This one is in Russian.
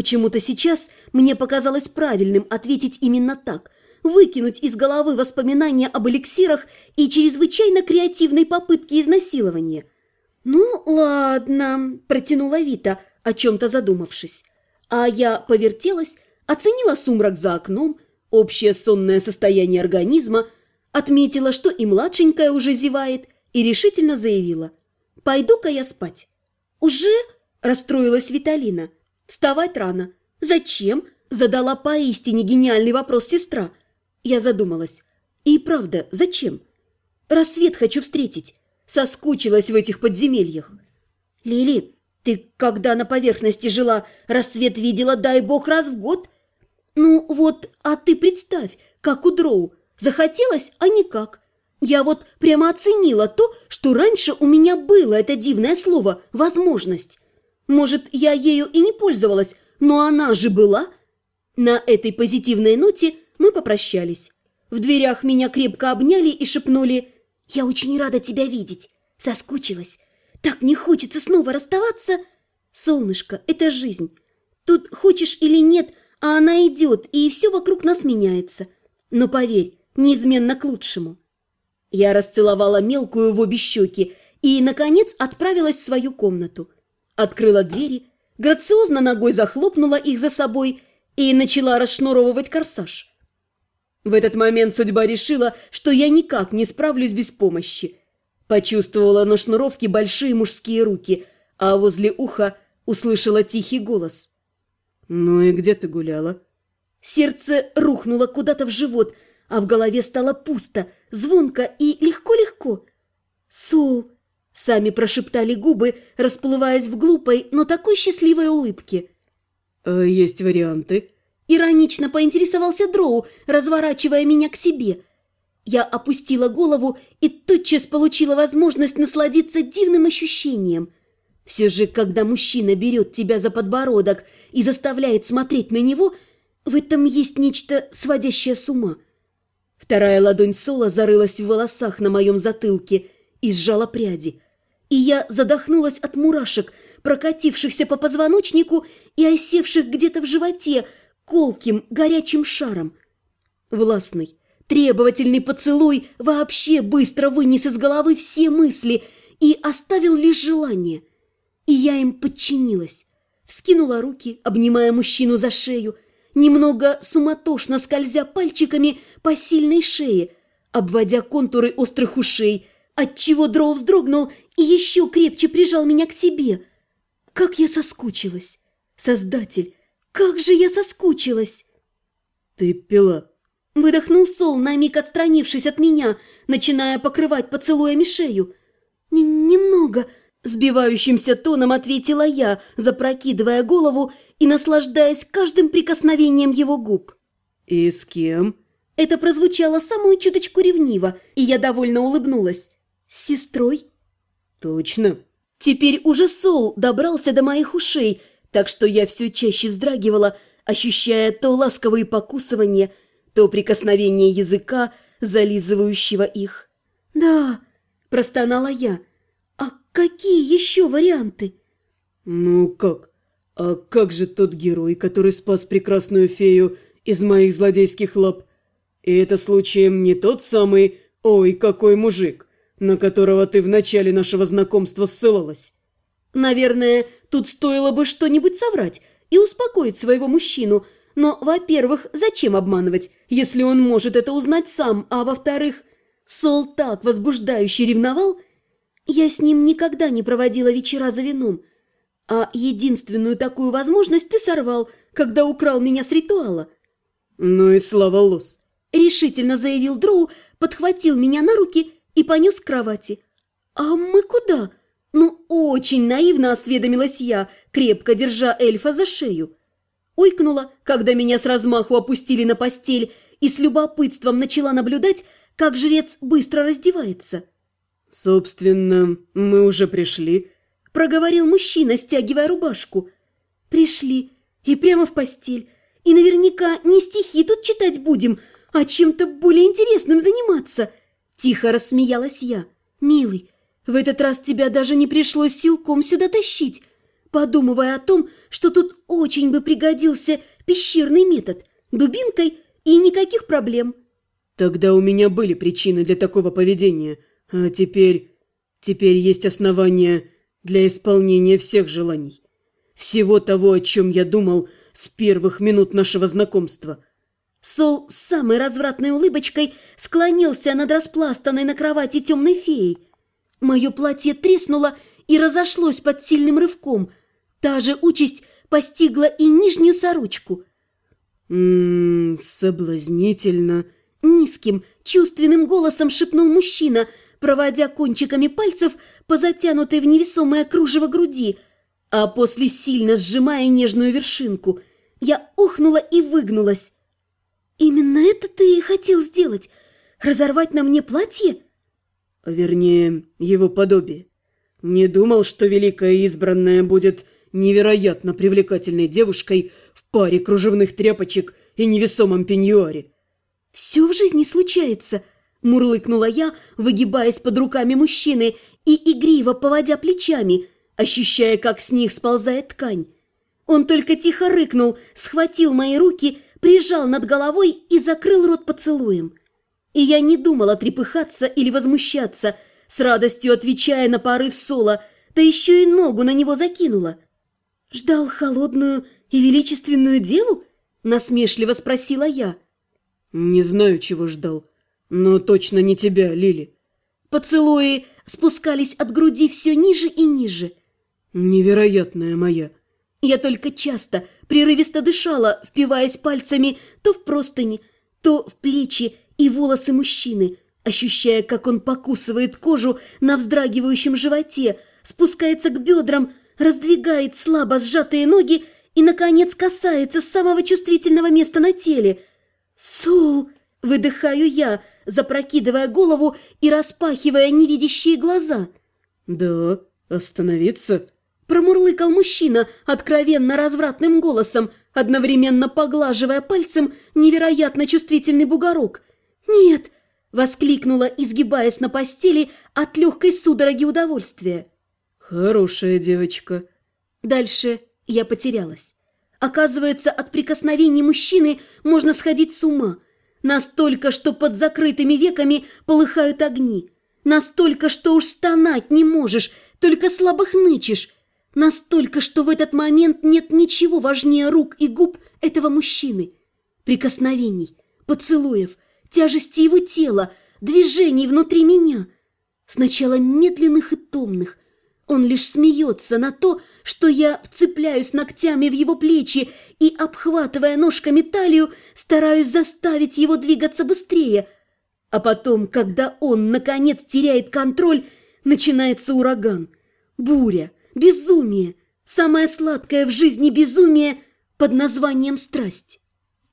Почему-то сейчас мне показалось правильным ответить именно так, выкинуть из головы воспоминания об эликсирах и чрезвычайно креативной попытке изнасилования. «Ну, ладно», – протянула Вита, о чем-то задумавшись. А я повертелась, оценила сумрак за окном, общее сонное состояние организма, отметила, что и младшенькая уже зевает, и решительно заявила. «Пойду-ка я спать». «Уже?» – расстроилась Виталина. «Вставать рано». «Зачем?» – задала поистине гениальный вопрос сестра. Я задумалась. «И правда, зачем?» «Рассвет хочу встретить. Соскучилась в этих подземельях». «Лили, ты когда на поверхности жила, рассвет видела, дай бог, раз в год?» «Ну вот, а ты представь, как у Дроу. Захотелось, а никак. Я вот прямо оценила то, что раньше у меня было это дивное слово «возможность». Может, я ею и не пользовалась, но она же была. На этой позитивной ноте мы попрощались. В дверях меня крепко обняли и шепнули «Я очень рада тебя видеть. Соскучилась. Так не хочется снова расставаться. Солнышко, это жизнь. Тут хочешь или нет, а она идет, и все вокруг нас меняется. Но поверь, неизменно к лучшему». Я расцеловала мелкую в обе щеки и, наконец, отправилась в свою комнату. Открыла двери, грациозно ногой захлопнула их за собой и начала расшнуровывать корсаж. В этот момент судьба решила, что я никак не справлюсь без помощи. Почувствовала на шнуровке большие мужские руки, а возле уха услышала тихий голос. «Ну и где ты гуляла?» Сердце рухнуло куда-то в живот – а в голове стало пусто, звонко и легко-легко. «Сул!» – сами прошептали губы, расплываясь в глупой, но такой счастливой улыбке. «А «Есть варианты?» – иронично поинтересовался Дроу, разворачивая меня к себе. Я опустила голову и тотчас получила возможность насладиться дивным ощущением. Все же, когда мужчина берет тебя за подбородок и заставляет смотреть на него, в этом есть нечто сводящее с ума – Вторая ладонь Сола зарылась в волосах на моем затылке и сжала пряди. И я задохнулась от мурашек, прокатившихся по позвоночнику и осевших где-то в животе колким горячим шаром. Властный, требовательный поцелуй вообще быстро вынес из головы все мысли и оставил лишь желание. И я им подчинилась. Вскинула руки, обнимая мужчину за шею, немного суматошно скользя пальчиками по сильной шее, обводя контуры острых ушей, отчего Дроу вздрогнул и еще крепче прижал меня к себе. Как я соскучилась! Создатель, как же я соскучилась! Ты пила. Выдохнул Сол, на миг отстранившись от меня, начиная покрывать поцелуями шею. «Немного», – сбивающимся тоном ответила я, запрокидывая голову и наслаждаясь каждым прикосновением его губ. «И с кем?» Это прозвучало самую чуточку ревниво, и я довольно улыбнулась. «С сестрой?» «Точно?» Теперь уже Сол добрался до моих ушей, так что я все чаще вздрагивала, ощущая то ласковые покусывания, то прикосновение языка, зализывающего их. «Да», – простонала я, – «а какие еще варианты?» «Ну как? «А как же тот герой, который спас прекрасную фею из моих злодейских лап? И это случаем не тот самый «Ой, какой мужик», на которого ты в начале нашего знакомства ссылалась?» «Наверное, тут стоило бы что-нибудь соврать и успокоить своего мужчину, но, во-первых, зачем обманывать, если он может это узнать сам, а во-вторых, Сол так возбуждающе ревновал, я с ним никогда не проводила вечера за вином». А единственную такую возможность ты сорвал, когда украл меня с ритуала. Ну и слава лос. Решительно заявил Дроу, подхватил меня на руки и понес к кровати. А мы куда? Ну, очень наивно осведомилась я, крепко держа эльфа за шею. Ойкнула, когда меня с размаху опустили на постель, и с любопытством начала наблюдать, как жрец быстро раздевается. «Собственно, мы уже пришли», – проговорил мужчина, стягивая рубашку. «Пришли. И прямо в постель. И наверняка не стихи тут читать будем, а чем-то более интересным заниматься». Тихо рассмеялась я. «Милый, в этот раз тебя даже не пришлось силком сюда тащить. подумывая о том, что тут очень бы пригодился пещерный метод, дубинкой и никаких проблем. Тогда у меня были причины для такого поведения, а теперь... Теперь есть основания для исполнения всех желаний. Всего того, о чем я думал с первых минут нашего знакомства. Сол с самой развратной улыбочкой склонился над распластанной на кровати темной феей. Мое платье треснуло и разошлось под сильным рывком. Та же участь постигла и нижнюю сорочку. «Ммм, соблазнительно!» Низким, чувственным голосом шепнул мужчина, проводя кончиками пальцев по затянутой в невесомое кружево груди, а после сильно сжимая нежную вершинку. Я охнула и выгнулась. «Именно это ты и хотел сделать? Разорвать на мне платье?» Вернее, его подобие. Не думал, что великая избранная будет невероятно привлекательной девушкой в паре кружевных тряпочек и невесомом пеньюаре. «Все в жизни случается», – мурлыкнула я, выгибаясь под руками мужчины и игриво поводя плечами, ощущая, как с них сползает ткань. Он только тихо рыкнул, схватил мои руки, прижал над головой и закрыл рот поцелуем. И я не думала трепыхаться или возмущаться, с радостью отвечая на порыв Сола, да еще и ногу на него закинула. «Ждал холодную и величественную деву?» – насмешливо спросила я. «Не знаю, чего ждал, но точно не тебя, Лили». Поцелуи спускались от груди все ниже и ниже. «Невероятная моя». Я только часто, прерывисто дышала, впиваясь пальцами то в простыни, то в плечи и волосы мужчины, ощущая, как он покусывает кожу на вздрагивающем животе, спускается к бедрам, раздвигает слабо сжатые ноги и, наконец, касается самого чувствительного места на теле – «Сол!» – выдыхаю я, запрокидывая голову и распахивая невидящие глаза. «Да, остановиться?» – промурлыкал мужчина откровенно развратным голосом, одновременно поглаживая пальцем невероятно чувствительный бугорок. «Нет!» – воскликнула, изгибаясь на постели от легкой судороги удовольствия. «Хорошая девочка». Дальше я потерялась. Оказывается, от прикосновений мужчины можно сходить с ума. Настолько, что под закрытыми веками полыхают огни. Настолько, что уж стонать не можешь, только слабо хнычешь. Настолько, что в этот момент нет ничего важнее рук и губ этого мужчины. Прикосновений, поцелуев, тяжести его тела, движений внутри меня. Сначала медленных и томных, он лишь смеется на то, что я вцепляюсь ногтями в его плечи и, обхватывая ножками талию, стараюсь заставить его двигаться быстрее. А потом, когда он, наконец, теряет контроль, начинается ураган. Буря, безумие, самое сладкое в жизни безумие под названием страсть.